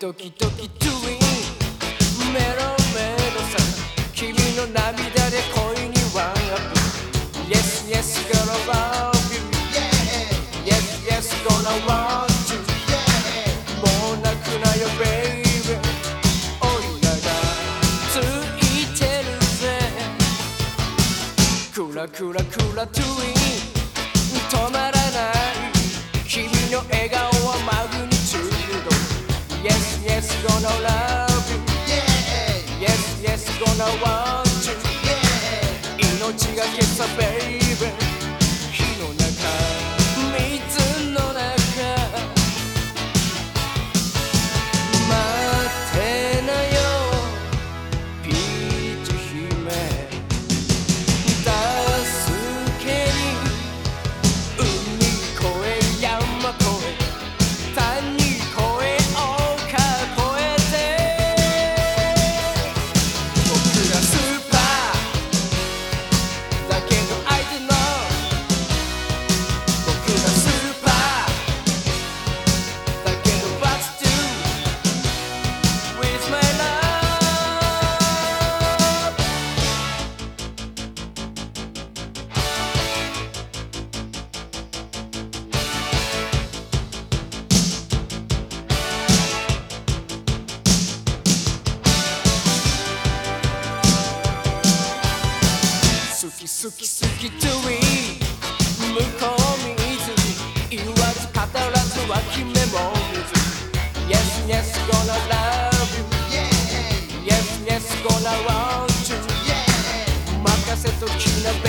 ドキドキトゥインメロメロさ君の涙で恋にワンアップ Yes yes gonna love you Yes yes gonna want you もう泣くなよ baby おいらがついてるぜクラクラクラトゥイン止まらない gonna want you、yeah、命がけさ baby 好き好き to be 向こう見ず言わず語らずは決めも見ず Yes yes gonna love you. Yes yes gonna want you. 任せときなべ